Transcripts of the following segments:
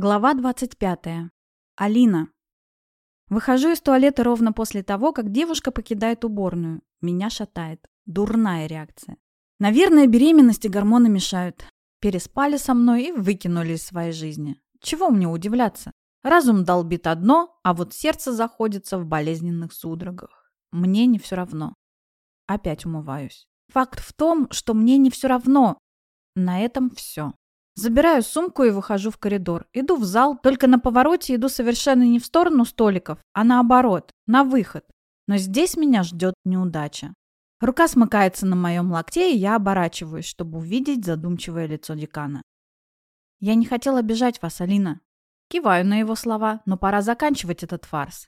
Глава 25. Алина. Выхожу из туалета ровно после того, как девушка покидает уборную. Меня шатает. Дурная реакция. Наверное, беременность и гормоны мешают. Переспали со мной и выкинули из своей жизни. Чего мне удивляться? Разум долбит одно, а вот сердце заходится в болезненных судорогах. Мне не все равно. Опять умываюсь. Факт в том, что мне не все равно. На этом все. Забираю сумку и выхожу в коридор. Иду в зал, только на повороте иду совершенно не в сторону столиков, а наоборот, на выход. Но здесь меня ждет неудача. Рука смыкается на моем локте, и я оборачиваюсь, чтобы увидеть задумчивое лицо декана. «Я не хотела обижать вас, Алина». Киваю на его слова, но пора заканчивать этот фарс.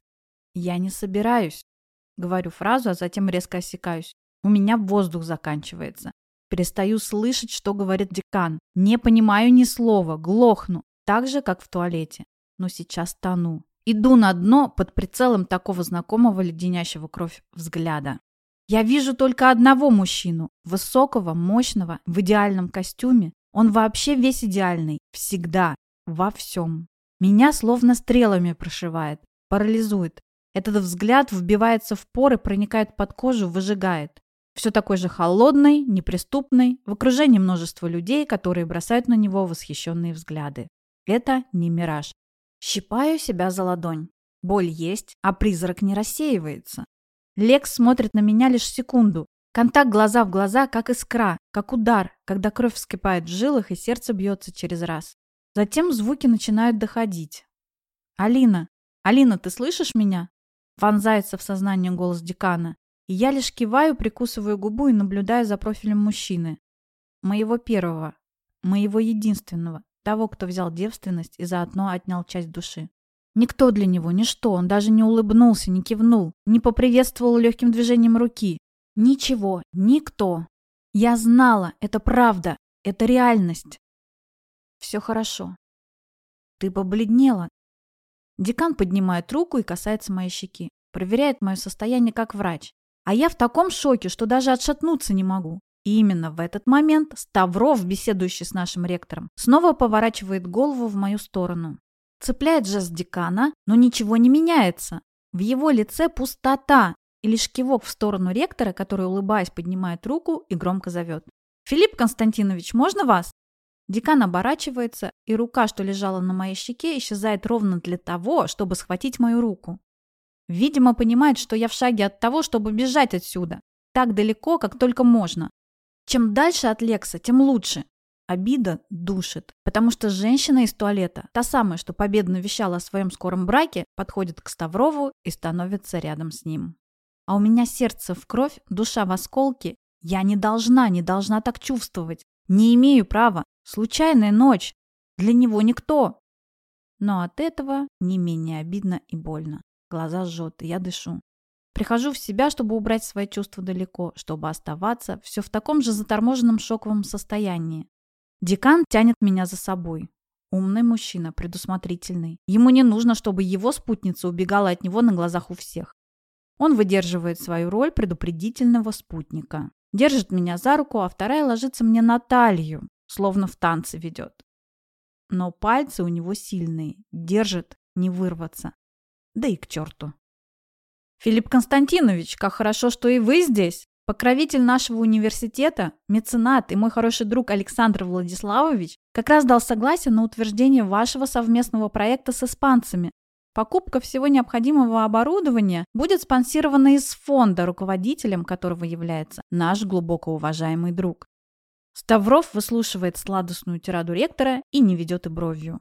«Я не собираюсь», — говорю фразу, а затем резко осекаюсь. У меня воздух заканчивается. Перестаю слышать, что говорит декан. Не понимаю ни слова, глохну, так же, как в туалете. Но сейчас тону. Иду на дно под прицелом такого знакомого леденящего кровь взгляда. Я вижу только одного мужчину, высокого, мощного, в идеальном костюме. Он вообще весь идеальный, всегда, во всем. Меня словно стрелами прошивает, парализует. Этот взгляд вбивается в поры, проникает под кожу, выжигает. Все такой же холодный, неприступный, в окружении множества людей, которые бросают на него восхищенные взгляды. Это не мираж. Щипаю себя за ладонь. Боль есть, а призрак не рассеивается. Лекс смотрит на меня лишь секунду. Контакт глаза в глаза, как искра, как удар, когда кровь вскипает в жилах и сердце бьется через раз. Затем звуки начинают доходить. «Алина! Алина, ты слышишь меня?» Вонзается в сознание голос декана. Я лишь киваю, прикусываю губу и наблюдаю за профилем мужчины. Моего первого, моего единственного, того, кто взял девственность и заодно отнял часть души. Никто для него, ничто, он даже не улыбнулся, не кивнул, не поприветствовал легким движением руки. Ничего, никто. Я знала, это правда, это реальность. Все хорошо. Ты побледнела. Декан поднимает руку и касается моей щеки. Проверяет мое состояние как врач. А я в таком шоке, что даже отшатнуться не могу. И именно в этот момент Ставров, беседующий с нашим ректором, снова поворачивает голову в мою сторону. Цепляет жест декана, но ничего не меняется. В его лице пустота и лишь кивок в сторону ректора, который, улыбаясь, поднимает руку и громко зовет. «Филипп Константинович, можно вас?» Декан оборачивается, и рука, что лежала на моей щеке, исчезает ровно для того, чтобы схватить мою руку. Видимо, понимает, что я в шаге от того, чтобы бежать отсюда. Так далеко, как только можно. Чем дальше от Лекса, тем лучше. Обида душит, потому что женщина из туалета, та самая, что победно вещала о своем скором браке, подходит к Ставрову и становится рядом с ним. А у меня сердце в кровь, душа в осколке. Я не должна, не должна так чувствовать. Не имею права. Случайная ночь. Для него никто. Но от этого не менее обидно и больно. Глаза жжет, и я дышу. Прихожу в себя, чтобы убрать свои чувства далеко, чтобы оставаться все в таком же заторможенном шоковом состоянии. Декан тянет меня за собой. Умный мужчина, предусмотрительный. Ему не нужно, чтобы его спутница убегала от него на глазах у всех. Он выдерживает свою роль предупредительного спутника. Держит меня за руку, а вторая ложится мне на талию, словно в танце ведет. Но пальцы у него сильные, держит, не вырваться. Да и к черту. Филипп Константинович, как хорошо, что и вы здесь. Покровитель нашего университета, меценат и мой хороший друг Александр Владиславович как раз дал согласие на утверждение вашего совместного проекта с испанцами. Покупка всего необходимого оборудования будет спонсирована из фонда, руководителем которого является наш глубоко уважаемый друг. Ставров выслушивает сладостную тираду ректора и не ведет и бровью.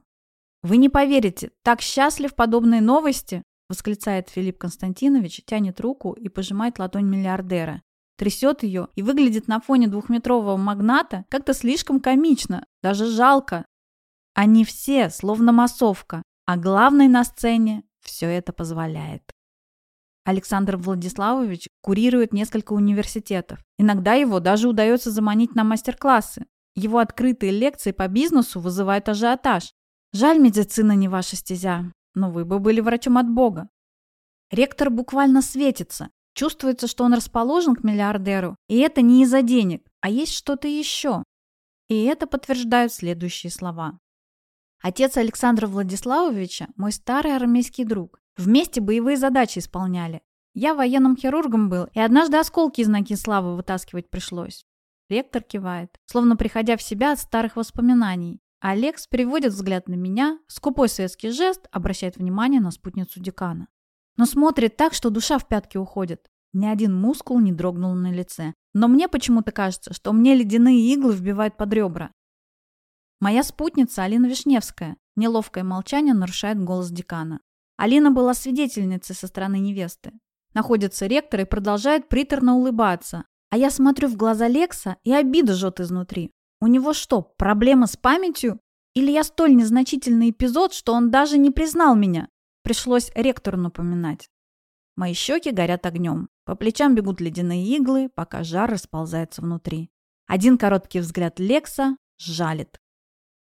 «Вы не поверите, так счастлив подобной новости!» восклицает Филипп Константинович, тянет руку и пожимает ладонь миллиардера. Трясет ее и выглядит на фоне двухметрового магната как-то слишком комично, даже жалко. Они все словно массовка, а главный на сцене все это позволяет. Александр Владиславович курирует несколько университетов. Иногда его даже удается заманить на мастер-классы. Его открытые лекции по бизнесу вызывают ажиотаж. Жаль, медицина не ваша стезя, но вы бы были врачом от Бога. Ректор буквально светится. Чувствуется, что он расположен к миллиардеру, и это не из-за денег, а есть что-то еще. И это подтверждают следующие слова. Отец Александра Владиславовича – мой старый армейский друг. Вместе боевые задачи исполняли. Я военным хирургом был, и однажды осколки из ноги славы вытаскивать пришлось. Ректор кивает, словно приходя в себя от старых воспоминаний. Алекс переводит взгляд на меня, скупой советский жест обращает внимание на спутницу декана. Но смотрит так, что душа в пятки уходит. Ни один мускул не дрогнул на лице. Но мне почему-то кажется, что мне ледяные иглы вбивают под ребра. Моя спутница Алина Вишневская. Неловкое молчание нарушает голос декана. Алина была свидетельницей со стороны невесты. Находится ректор и продолжает приторно улыбаться. А я смотрю в глаза Лекса, и обида жжет изнутри. У него что, проблема с памятью? Или я столь незначительный эпизод, что он даже не признал меня? Пришлось ректору напоминать. Мои щеки горят огнем. По плечам бегут ледяные иглы, пока жар расползается внутри. Один короткий взгляд Лекса жалит.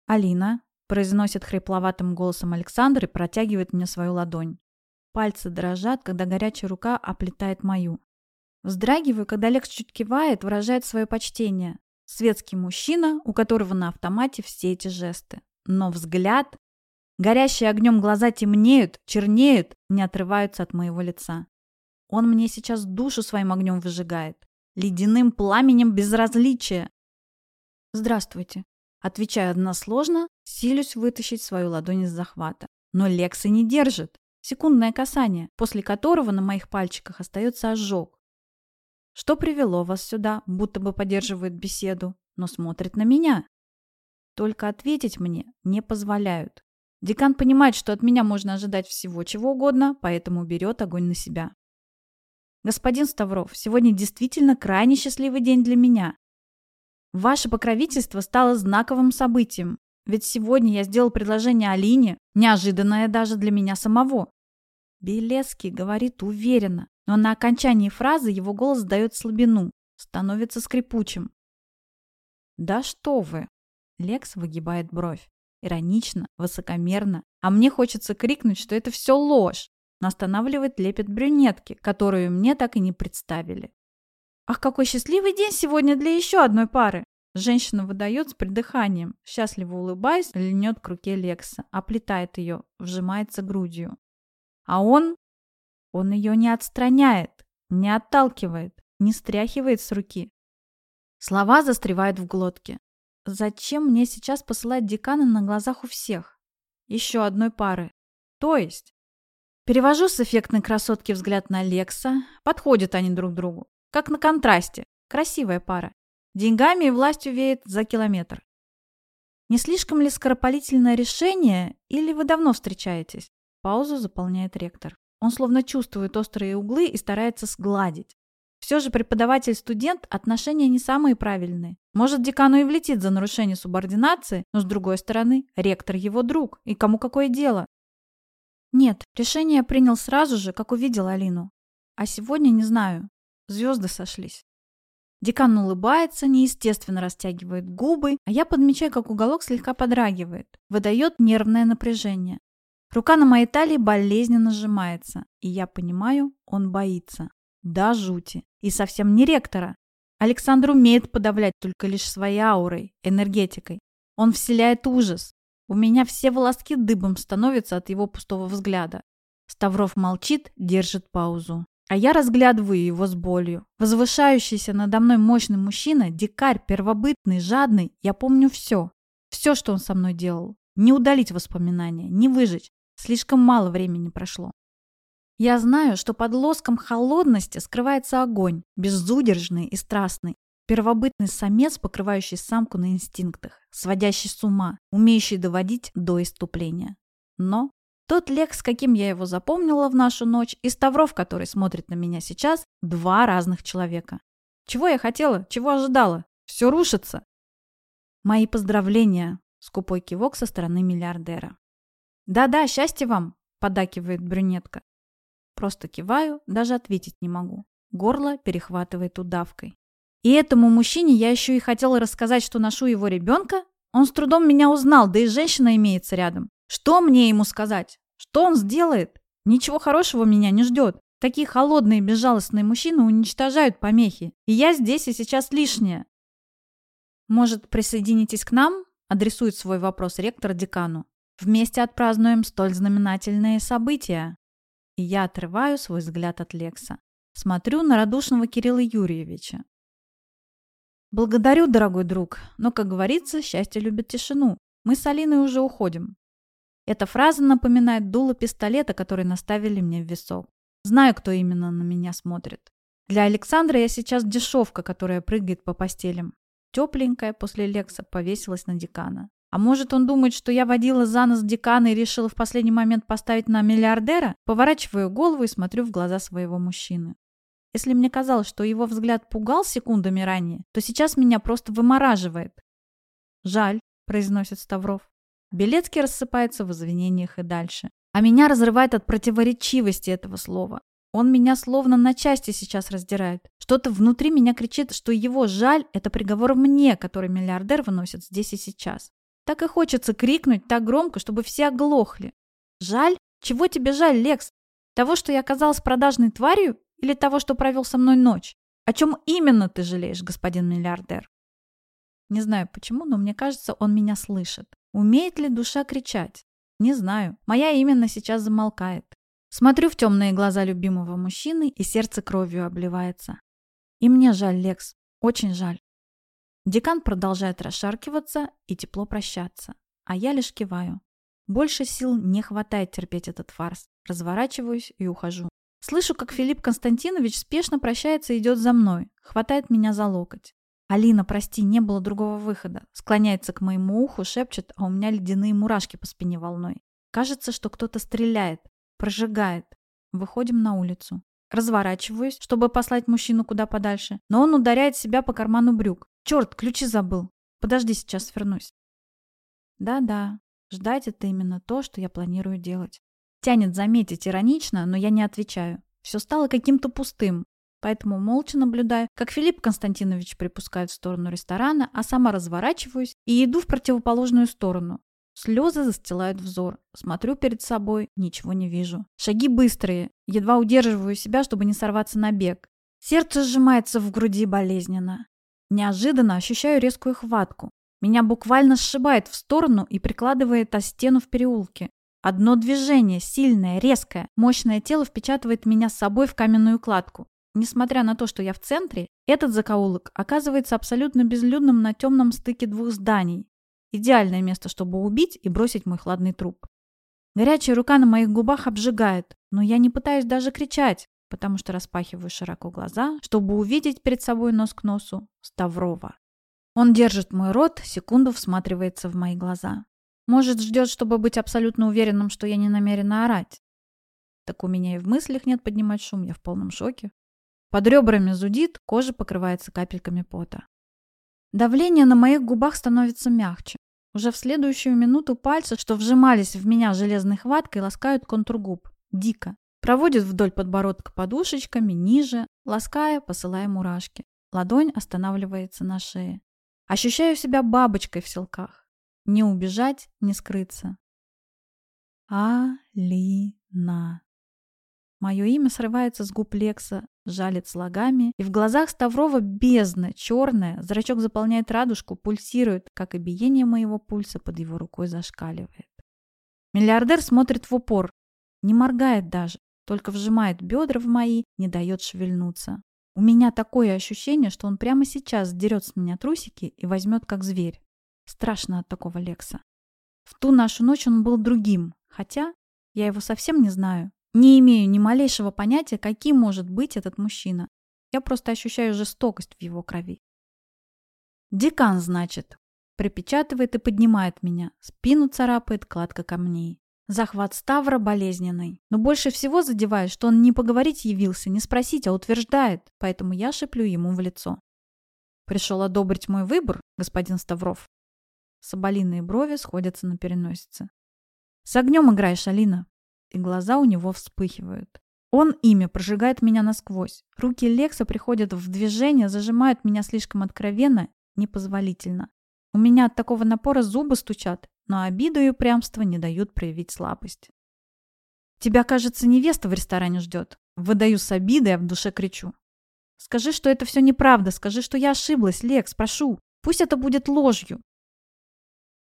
«Алина», – произносит хрипловатым голосом Александр и протягивает мне свою ладонь. Пальцы дрожат, когда горячая рука оплетает мою. Вздрагиваю, когда Лекс чуть кивает, выражает свое почтение. Светский мужчина, у которого на автомате все эти жесты. Но взгляд... Горящие огнем глаза темнеют, чернеют, не отрываются от моего лица. Он мне сейчас душу своим огнем выжигает. Ледяным пламенем безразличия. «Здравствуйте», Отвечаю односложно, силюсь вытащить свою ладонь из захвата. Но Лекса не держит. Секундное касание, после которого на моих пальчиках остается ожог. Что привело вас сюда, будто бы поддерживает беседу, но смотрит на меня? Только ответить мне не позволяют. Декан понимает, что от меня можно ожидать всего чего угодно, поэтому берет огонь на себя. Господин Ставров, сегодня действительно крайне счастливый день для меня. Ваше покровительство стало знаковым событием, ведь сегодня я сделал предложение Алине, неожиданное даже для меня самого. Белецкий говорит уверенно, но на окончании фразы его голос дает слабину, становится скрипучим. «Да что вы!» Лекс выгибает бровь. Иронично, высокомерно. А мне хочется крикнуть, что это все ложь. Но останавливает лепет брюнетки, которую мне так и не представили. Ах, какой счастливый день сегодня для еще одной пары! Женщина выдает с придыханием, счастливо улыбаясь, льнет к руке Лекса, оплетает ее, вжимается грудью. А он... Он ее не отстраняет, не отталкивает, не стряхивает с руки. Слова застревают в глотке. Зачем мне сейчас посылать декана на глазах у всех? Еще одной пары. То есть... Перевожу с эффектной красотки взгляд на Лекса. Подходят они друг другу. Как на контрасте. Красивая пара. Деньгами и властью веет за километр. Не слишком ли скоропалительное решение, или вы давно встречаетесь? Паузу заполняет ректор. Он словно чувствует острые углы и старается сгладить. Все же преподаватель-студент отношения не самые правильные. Может, декану и влетит за нарушение субординации, но с другой стороны, ректор его друг, и кому какое дело? Нет, решение принял сразу же, как увидел Алину. А сегодня не знаю. Звезды сошлись. Декан улыбается, неестественно растягивает губы, а я подмечаю, как уголок слегка подрагивает, выдает нервное напряжение. Рука на моей талии болезненно сжимается, и я понимаю, он боится. Да, жути. И совсем не ректора. Александр умеет подавлять только лишь своей аурой, энергетикой. Он вселяет ужас. У меня все волоски дыбом становятся от его пустого взгляда. Ставров молчит, держит паузу. А я разглядываю его с болью. Возвышающийся надо мной мощный мужчина, дикарь, первобытный, жадный. Я помню все. Все, что он со мной делал. Не удалить воспоминания, не выжечь. Слишком мало времени прошло. Я знаю, что под лоском холодности скрывается огонь, безудержный и страстный. Первобытный самец, покрывающий самку на инстинктах, сводящий с ума, умеющий доводить до иступления. Но тот Лекс, с каким я его запомнила в нашу ночь, и Ставров, который смотрит на меня сейчас, два разных человека. Чего я хотела? Чего ожидала? Все рушится. Мои поздравления. Скупой кивок со стороны миллиардера. «Да-да, счастья вам!» – подакивает брюнетка. Просто киваю, даже ответить не могу. Горло перехватывает удавкой. И этому мужчине я еще и хотела рассказать, что ношу его ребенка? Он с трудом меня узнал, да и женщина имеется рядом. Что мне ему сказать? Что он сделает? Ничего хорошего меня не ждет. Такие холодные безжалостные мужчины уничтожают помехи. И я здесь и сейчас лишняя. Может, присоединитесь к нам? Адресует свой вопрос ректор декану. Вместе отпразднуем столь знаменательные события. И я отрываю свой взгляд от Лекса. Смотрю на радушного Кирилла Юрьевича. Благодарю, дорогой друг, но, как говорится, счастье любит тишину. Мы с Алиной уже уходим. Эта фраза напоминает дуло пистолета, который наставили мне в висок. Знаю, кто именно на меня смотрит. Для Александра я сейчас дешевка, которая прыгает по постелям. Тепленькая после Лекса повесилась на декана. А может, он думает, что я водила за нос декана и решила в последний момент поставить на миллиардера? Поворачиваю голову и смотрю в глаза своего мужчины. Если мне казалось, что его взгляд пугал секундами ранее, то сейчас меня просто вымораживает. «Жаль», — произносит Ставров. Белецкий рассыпается в извинениях и дальше. А меня разрывает от противоречивости этого слова. Он меня словно на части сейчас раздирает. Что-то внутри меня кричит, что его жаль – это приговор мне, который миллиардер выносит здесь и сейчас. Так и хочется крикнуть так громко, чтобы все оглохли. Жаль? Чего тебе жаль, Лекс? Того, что я оказалась продажной тварью? Или того, что провел со мной ночь? О чем именно ты жалеешь, господин миллиардер? Не знаю почему, но мне кажется, он меня слышит. Умеет ли душа кричать? Не знаю. Моя именно сейчас замолкает. Смотрю в темные глаза любимого мужчины, и сердце кровью обливается. И мне жаль, Лекс. Очень жаль. Декан продолжает расшаркиваться и тепло прощаться. А я лишь киваю. Больше сил не хватает терпеть этот фарс. Разворачиваюсь и ухожу. Слышу, как Филипп Константинович спешно прощается и идет за мной, хватает меня за локоть. «Алина, прости, не было другого выхода». Склоняется к моему уху, шепчет, а у меня ледяные мурашки по спине волной. Кажется, что кто-то стреляет, прожигает. Выходим на улицу. Разворачиваюсь, чтобы послать мужчину куда подальше, но он ударяет себя по карману брюк. Черт, ключи забыл. Подожди, сейчас вернусь. Да-да, ждать это именно то, что я планирую делать. Тянет заметить иронично, но я не отвечаю. Все стало каким-то пустым, поэтому молча наблюдаю, как Филипп Константинович припускает в сторону ресторана, а сама разворачиваюсь и иду в противоположную сторону. Слезы застилают взор. Смотрю перед собой, ничего не вижу. Шаги быстрые, едва удерживаю себя, чтобы не сорваться на бег. Сердце сжимается в груди болезненно. Неожиданно ощущаю резкую хватку. Меня буквально сшибает в сторону и прикладывает о стену в переулке. Одно движение, сильное, резкое, мощное тело впечатывает меня с собой в каменную кладку. Несмотря на то, что я в центре, этот закоулок оказывается абсолютно безлюдным на темном стыке двух зданий. Идеальное место, чтобы убить и бросить мой хладный труп. Горячая рука на моих губах обжигает, но я не пытаюсь даже кричать, потому что распахиваю широко глаза, чтобы увидеть перед собой нос к носу Ставрова. Он держит мой рот, секунду всматривается в мои глаза. Может, ждет, чтобы быть абсолютно уверенным, что я не намерена орать. Так у меня и в мыслях нет поднимать шум, я в полном шоке. Под ребрами зудит, кожа покрывается капельками пота. Давление на моих губах становится мягче. Уже в следующую минуту пальцы, что вжимались в меня железной хваткой, ласкают контур губ. Дико. Проводит вдоль подбородка подушечками, ниже, лаская, посылая мурашки. Ладонь останавливается на шее. Ощущаю себя бабочкой в селках. Не убежать, не скрыться. Алина. Мое имя срывается с губ Лекса, жалит слогами, и в глазах Ставрова бездна, черная, зрачок заполняет радужку, пульсирует, как и биение моего пульса под его рукой зашкаливает. Миллиардер смотрит в упор, не моргает даже, только вжимает бедра в мои, не дает шевельнуться. У меня такое ощущение, что он прямо сейчас сдерет с меня трусики и возьмет как зверь. Страшно от такого Лекса. В ту нашу ночь он был другим, хотя я его совсем не знаю. Не имею ни малейшего понятия, каким может быть этот мужчина. Я просто ощущаю жестокость в его крови. Декан, значит. Припечатывает и поднимает меня. Спину царапает кладка камней. Захват Ставра болезненный. Но больше всего задевает, что он не поговорить явился, не спросить, а утверждает. Поэтому я шеплю ему в лицо. Пришел одобрить мой выбор, господин Ставров. Соболиные брови сходятся на переносице. «С огнем играешь, Алина!» И глаза у него вспыхивают. Он имя прожигает меня насквозь. Руки Лекса приходят в движение, зажимают меня слишком откровенно, непозволительно. У меня от такого напора зубы стучат, но обиду и упрямство не дают проявить слабость. «Тебя, кажется, невеста в ресторане ждет». Выдаю с обидой, а в душе кричу. «Скажи, что это все неправда. Скажи, что я ошиблась, Лекс, прошу. Пусть это будет ложью.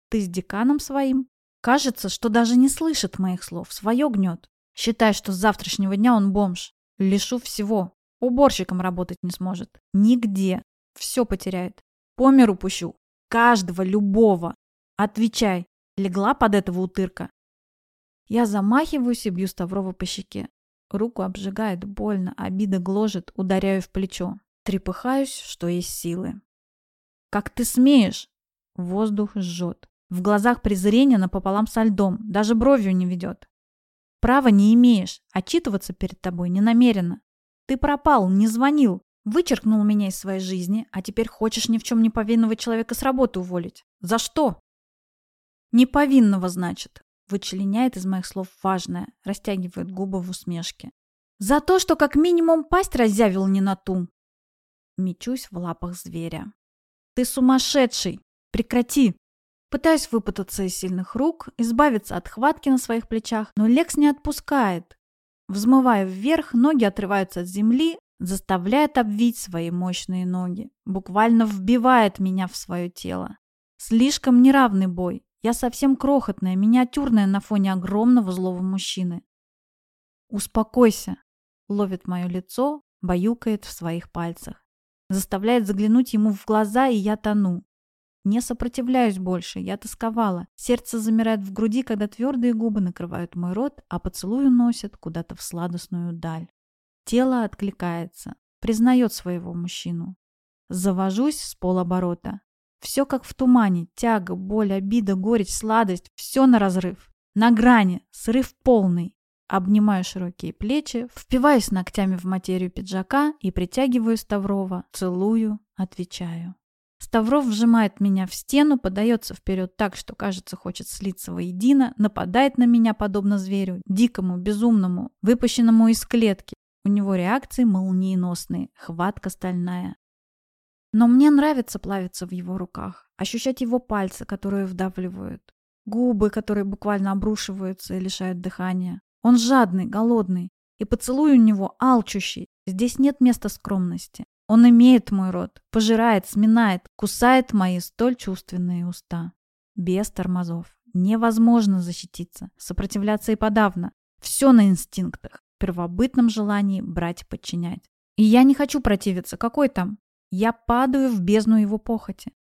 Ты с деканом своим? Кажется, что даже не слышит моих слов, свое гнет. Считай, что с завтрашнего дня он бомж. Лишу всего. Уборщиком работать не сможет. Нигде. Все потеряет. По миру пущу. Каждого, любого. Отвечай. Легла под этого утырка? Я замахиваюсь и бью Ставрова по щеке. Руку обжигает больно, обида гложет, ударяю в плечо. Трепыхаюсь, что есть силы. «Как ты смеешь?» Воздух жжет. В глазах презрение напополам со льдом, даже бровью не ведет. Права не имеешь, отчитываться перед тобой не намерена. Ты пропал, не звонил, вычеркнул меня из своей жизни, а теперь хочешь ни в чем не повинного человека с работы уволить. За что? Неповинного, значит. Вычленяет из моих слов важное, растягивает губы в усмешке. За то, что как минимум пасть разъявил не на ту. Мечусь в лапах зверя. Ты сумасшедший! Прекрати! Пытаюсь выпутаться из сильных рук, избавиться от хватки на своих плечах, но Лекс не отпускает. Взмывая вверх, ноги отрываются от земли, заставляет обвить свои мощные ноги. Буквально вбивает меня в свое тело. Слишком неравный бой. Я совсем крохотная, миниатюрная на фоне огромного злого мужчины. «Успокойся», — ловит мое лицо, баюкает в своих пальцах. Заставляет заглянуть ему в глаза, и я тону. Не сопротивляюсь больше, я тосковала. Сердце замирает в груди, когда твердые губы накрывают мой рот, а поцелуй уносят куда-то в сладостную даль. Тело откликается, признает своего мужчину. Завожусь с полоборота. Все как в тумане. Тяга, боль, обида, горечь, сладость. Все на разрыв. На грани. Срыв полный. Обнимаю широкие плечи, впиваюсь ногтями в материю пиджака и притягиваю Ставрова. Целую, отвечаю. Ставров вжимает меня в стену, подается вперед так, что, кажется, хочет слиться воедино, нападает на меня, подобно зверю, дикому, безумному, выпущенному из клетки. У него реакции молниеносные, хватка стальная. Но мне нравится плавиться в его руках, ощущать его пальцы, которые вдавливают, губы, которые буквально обрушиваются и лишают дыхания. Он жадный, голодный, и поцелуй у него алчущий. Здесь нет места скромности. Он имеет мой рот, пожирает, сминает, кусает мои столь чувственные уста. Без тормозов. Невозможно защититься, сопротивляться и подавно. Все на инстинктах, первобытном желании брать и подчинять. И я не хочу противиться, какой там? Я падаю в бездну его похоти.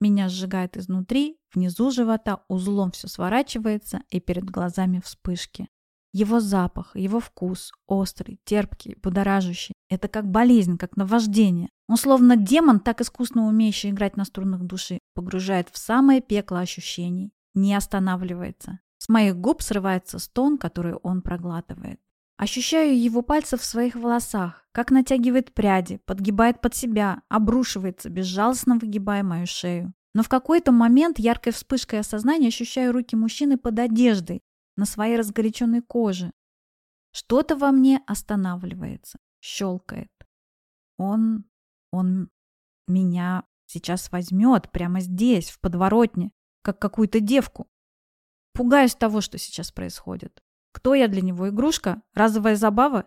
Меня сжигает изнутри, внизу живота узлом все сворачивается и перед глазами вспышки. Его запах, его вкус, острый, терпкий, будоражащий. Это как болезнь, как наваждение. Он словно демон, так искусно умеющий играть на струнах души, погружает в самое пекло ощущений. Не останавливается. С моих губ срывается стон, который он проглатывает. Ощущаю его пальцы в своих волосах, как натягивает пряди, подгибает под себя, обрушивается, безжалостно выгибая мою шею. Но в какой-то момент яркой вспышкой осознания ощущаю руки мужчины под одеждой, на своей разгоряченной коже. Что-то во мне останавливается, щелкает. Он... он меня сейчас возьмет прямо здесь, в подворотне, как какую-то девку. Пугаюсь того, что сейчас происходит. Кто я для него? Игрушка? Разовая забава?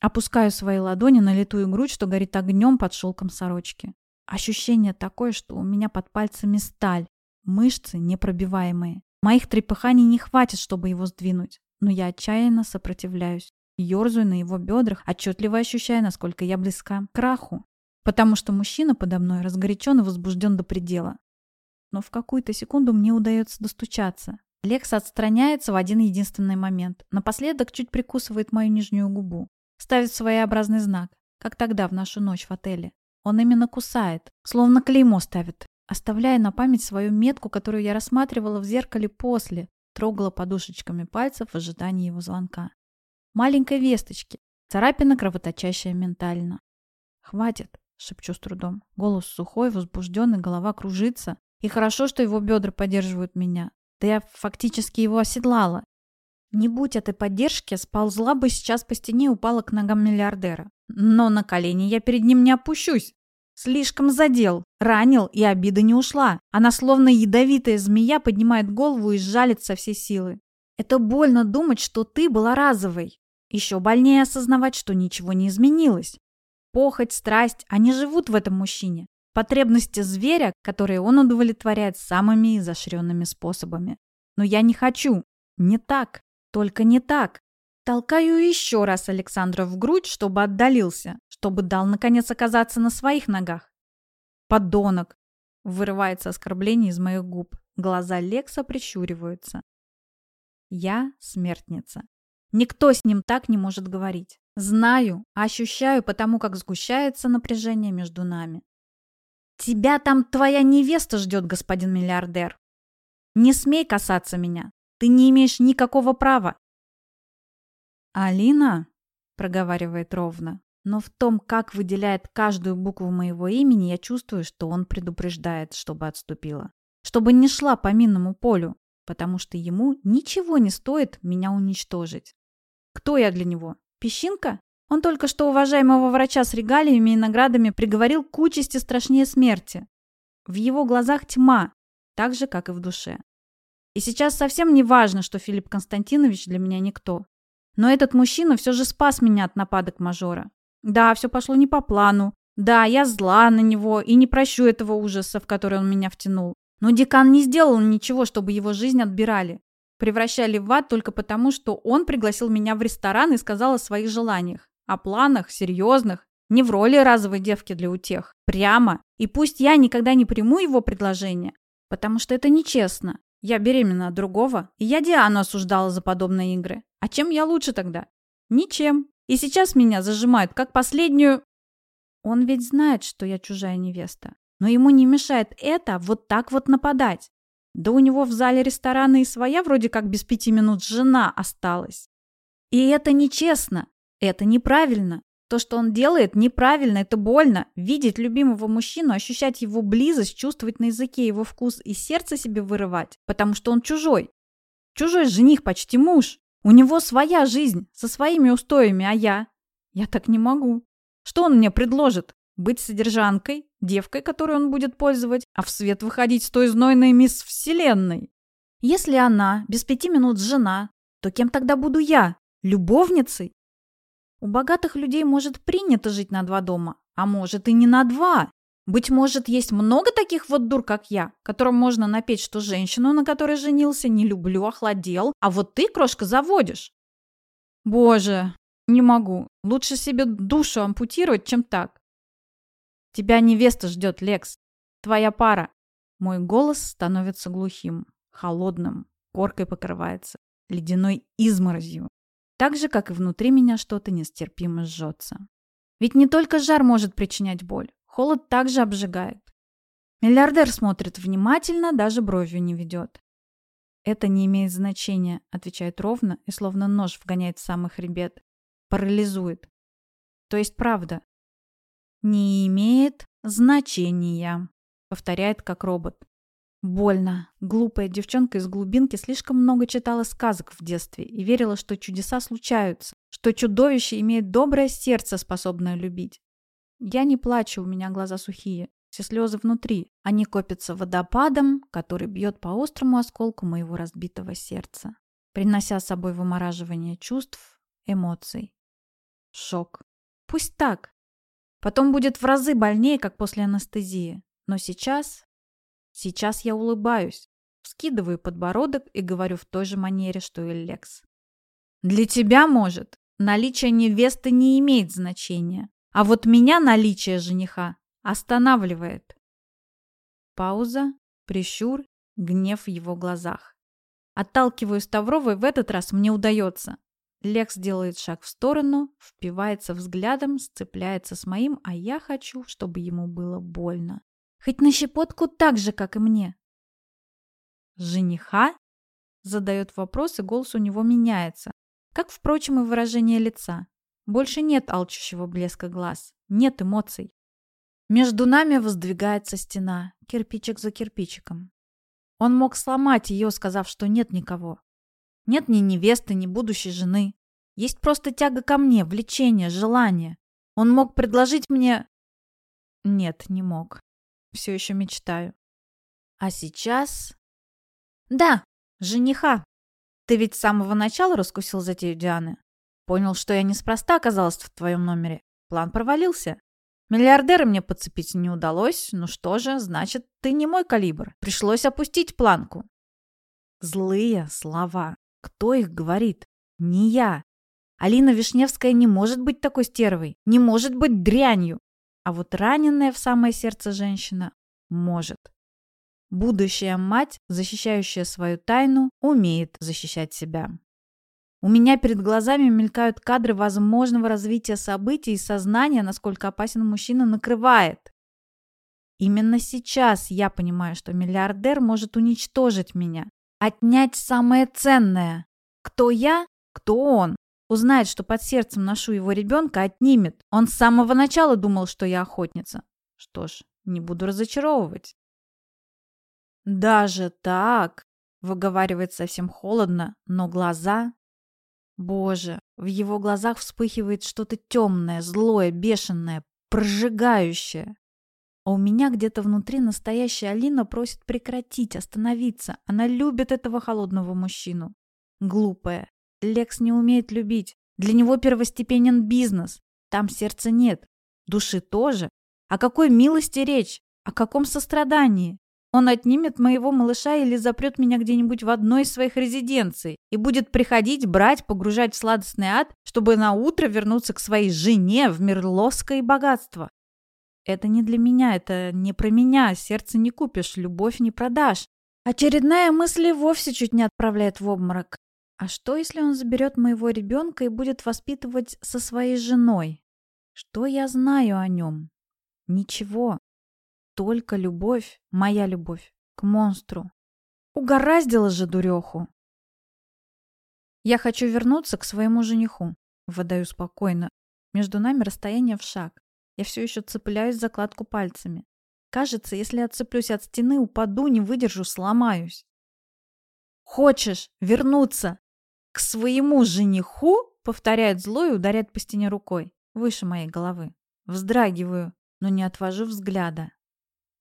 Опускаю свои ладони на литую грудь, что горит огнем под шелком сорочки. Ощущение такое, что у меня под пальцами сталь, мышцы непробиваемые. Моих трепыханий не хватит, чтобы его сдвинуть, но я отчаянно сопротивляюсь. Ёрзаю на его бедрах, отчетливо ощущая, насколько я близка к краху. Потому что мужчина подо мной разгорячен и возбужден до предела. Но в какую-то секунду мне удается достучаться. Лекс отстраняется в один единственный момент. Напоследок чуть прикусывает мою нижнюю губу. Ставит своеобразный знак, как тогда в нашу ночь в отеле. Он именно кусает, словно клеймо ставит, оставляя на память свою метку, которую я рассматривала в зеркале после, трогала подушечками пальцев в ожидании его звонка. Маленькой весточки, царапина кровоточащая ментально. «Хватит», — шепчу с трудом. Голос сухой, возбужденный, голова кружится. И хорошо, что его бедра поддерживают меня. Да я фактически его оседлала. Не будь этой поддержки, сползла бы сейчас по стене и упала к ногам миллиардера. Но на колени я перед ним не опущусь. Слишком задел, ранил, и обида не ушла. Она словно ядовитая змея поднимает голову и жалит со всей силы. Это больно думать, что ты была разовой. Еще больнее осознавать, что ничего не изменилось. Похоть, страсть, они живут в этом мужчине потребности зверя, которые он удовлетворяет самыми изощренными способами. Но я не хочу. Не так. Только не так. Толкаю еще раз Александра в грудь, чтобы отдалился, чтобы дал, наконец, оказаться на своих ногах. «Подонок!» — вырывается оскорбление из моих губ. Глаза Лекса прищуриваются. Я смертница. Никто с ним так не может говорить. Знаю, ощущаю, потому как сгущается напряжение между нами. «Тебя там твоя невеста ждет, господин миллиардер. Не смей касаться меня. Ты не имеешь никакого права». «Алина?» – проговаривает ровно. Но в том, как выделяет каждую букву моего имени, я чувствую, что он предупреждает, чтобы отступила. Чтобы не шла по минному полю, потому что ему ничего не стоит меня уничтожить. Кто я для него? Песчинка? Он только что уважаемого врача с регалиями и наградами приговорил к участи страшнее смерти. В его глазах тьма, так же, как и в душе. И сейчас совсем не важно, что Филипп Константинович для меня никто. Но этот мужчина все же спас меня от нападок мажора. Да, все пошло не по плану. Да, я зла на него и не прощу этого ужаса, в который он меня втянул. Но декан не сделал ничего, чтобы его жизнь отбирали. Превращали в ад только потому, что он пригласил меня в ресторан и сказал о своих желаниях. О планах, серьезных, не в роли разовой девки для утех. Прямо. И пусть я никогда не приму его предложение, потому что это нечестно. Я беременна от другого, и я Диану осуждала за подобные игры. А чем я лучше тогда? Ничем. И сейчас меня зажимают, как последнюю... Он ведь знает, что я чужая невеста. Но ему не мешает это вот так вот нападать. Да у него в зале ресторана и своя вроде как без пяти минут жена осталась. И это нечестно. Это неправильно. То, что он делает, неправильно, это больно. Видеть любимого мужчину, ощущать его близость, чувствовать на языке его вкус и сердце себе вырывать, потому что он чужой. Чужой жених, почти муж. У него своя жизнь, со своими устоями, а я? Я так не могу. Что он мне предложит? Быть содержанкой, девкой, которую он будет пользовать, а в свет выходить с той знойной мисс Вселенной? Если она без пяти минут жена, то кем тогда буду я? Любовницей? У богатых людей может принято жить на два дома, а может и не на два. Быть может, есть много таких вот дур, как я, которым можно напеть, что женщину, на которой женился, не люблю, охладел, а вот ты, крошка, заводишь. Боже, не могу. Лучше себе душу ампутировать, чем так. Тебя невеста ждет, Лекс. Твоя пара. Мой голос становится глухим, холодным, коркой покрывается, ледяной изморозью. Так же, как и внутри меня что-то нестерпимо жжется. Ведь не только жар может причинять боль. Холод также обжигает. Миллиардер смотрит внимательно, даже бровью не ведет. «Это не имеет значения», — отвечает ровно и словно нож вгоняет в самый хребет. Парализует. То есть правда. «Не имеет значения», — повторяет как робот. Больно. Глупая девчонка из глубинки слишком много читала сказок в детстве и верила, что чудеса случаются, что чудовище имеет доброе сердце, способное любить. Я не плачу, у меня глаза сухие. Все слезы внутри. Они копятся водопадом, который бьет по острому осколку моего разбитого сердца, принося с собой вымораживание чувств, эмоций. Шок. Пусть так. Потом будет в разы больнее, как после анестезии. Но сейчас... Сейчас я улыбаюсь, вскидываю подбородок и говорю в той же манере, что и Лекс. Для тебя, может, наличие невесты не имеет значения. А вот меня наличие жениха останавливает. Пауза, прищур, гнев в его глазах. Отталкиваю Ставрова, и в этот раз мне удается. Лекс делает шаг в сторону, впивается взглядом, сцепляется с моим, а я хочу, чтобы ему было больно. Хоть на щепотку так же, как и мне. «Жениха?» Задает вопрос, и голос у него меняется, как, впрочем, и выражение лица. Больше нет алчущего блеска глаз, нет эмоций. Между нами воздвигается стена, кирпичик за кирпичиком. Он мог сломать ее, сказав, что нет никого. Нет ни невесты, ни будущей жены. Есть просто тяга ко мне, влечение, желание. Он мог предложить мне... Нет, не мог. Все еще мечтаю. А сейчас... Да, жениха. Ты ведь с самого начала раскусил затею Дианы? Понял, что я неспроста оказалась в твоем номере. План провалился. Миллиардера мне подцепить не удалось. Ну что же, значит, ты не мой калибр. Пришлось опустить планку. Злые слова. Кто их говорит? Не я. Алина Вишневская не может быть такой стервой, не может быть дрянью. А вот раненная в самое сердце женщина может. Будущая мать, защищающая свою тайну, умеет защищать себя. У меня перед глазами мелькают кадры возможного развития событий и сознания, насколько опасен мужчина накрывает. Именно сейчас я понимаю, что миллиардер может уничтожить меня, отнять самое ценное. Кто я, кто он. Узнает, что под сердцем ношу его ребенка, отнимет. Он с самого начала думал, что я охотница. Что ж, не буду разочаровывать. «Даже так?» — выговаривает совсем холодно, но глаза Боже, в его глазах вспыхивает что-то темное, злое, бешеное, прожигающее. А у меня где-то внутри настоящая Алина просит прекратить, остановиться. Она любит этого холодного мужчину. Глупая. Лекс не умеет любить. Для него первостепенен бизнес. Там сердца нет. Души тоже. О какой милости речь? О каком сострадании? Он отнимет моего малыша или запрет меня где-нибудь в одной из своих резиденций и будет приходить, брать, погружать в сладостный ад, чтобы на утро вернуться к своей жене в мир лоска и богатства. Это не для меня, это не про меня, сердце не купишь, любовь не продашь. Очередная мысль вовсе чуть не отправляет в обморок. А что, если он заберет моего ребенка и будет воспитывать со своей женой? Что я знаю о нем? Ничего только любовь, моя любовь, к монстру. Угораздило же дуреху. Я хочу вернуться к своему жениху. Выдаю спокойно. Между нами расстояние в шаг. Я все еще цепляюсь за кладку пальцами. Кажется, если отцеплюсь от стены, упаду, не выдержу, сломаюсь. «Хочешь вернуться к своему жениху?» Повторяет зло и ударяет по стене рукой, выше моей головы. Вздрагиваю, но не отвожу взгляда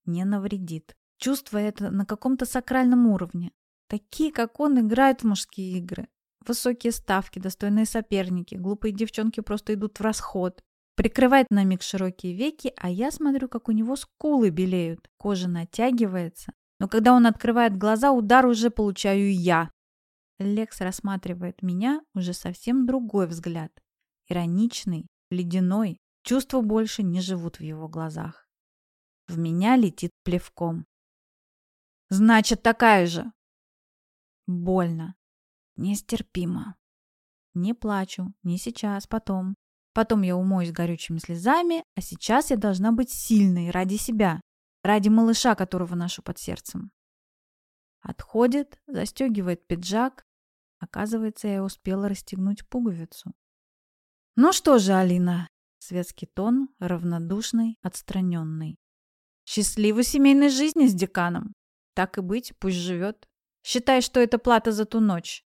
не навредит. Чувство это на каком-то сакральном уровне. Такие, как он, играют в мужские игры. Высокие ставки, достойные соперники, глупые девчонки просто идут в расход. Прикрывает на миг широкие веки, а я смотрю, как у него скулы белеют, кожа натягивается. Но когда он открывает глаза, удар уже получаю я. Лекс рассматривает меня уже совсем другой взгляд. Ироничный, ледяной. Чувства больше не живут в его глазах. В меня летит плевком. Значит, такая же. Больно. Нестерпимо. Не плачу. Не сейчас, потом. Потом я умоюсь горючими слезами, а сейчас я должна быть сильной ради себя. Ради малыша, которого ношу под сердцем. Отходит, застегивает пиджак. Оказывается, я успела расстегнуть пуговицу. Ну что же, Алина, светский тон, равнодушный, отстраненный. Счастливой семейной жизни с деканом. Так и быть, пусть живет. Считай, что это плата за ту ночь.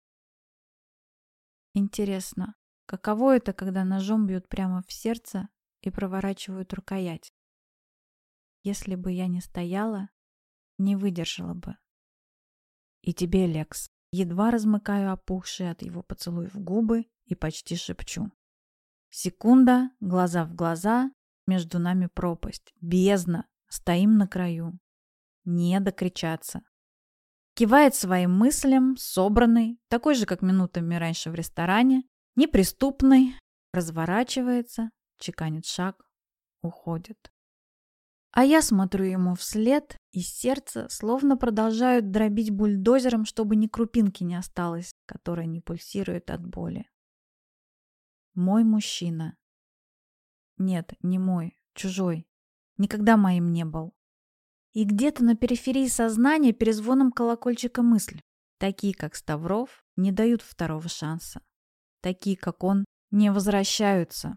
Интересно, каково это, когда ножом бьют прямо в сердце и проворачивают рукоять? Если бы я не стояла, не выдержала бы. И тебе, Лекс, едва размыкаю опухшие от его поцелуев губы и почти шепчу. Секунда, глаза в глаза, между нами пропасть, бездна, Стоим на краю. Не докричаться. Кивает своим мыслям, собранный, такой же, как минутами раньше в ресторане, неприступный, разворачивается, чеканит шаг, уходит. А я смотрю ему вслед, и сердце словно продолжают дробить бульдозером, чтобы ни крупинки не осталось, которая не пульсирует от боли. Мой мужчина. Нет, не мой, чужой никогда моим не был. И где-то на периферии сознания перезвоном колокольчика мысль. Такие, как Ставров, не дают второго шанса. Такие, как он, не возвращаются.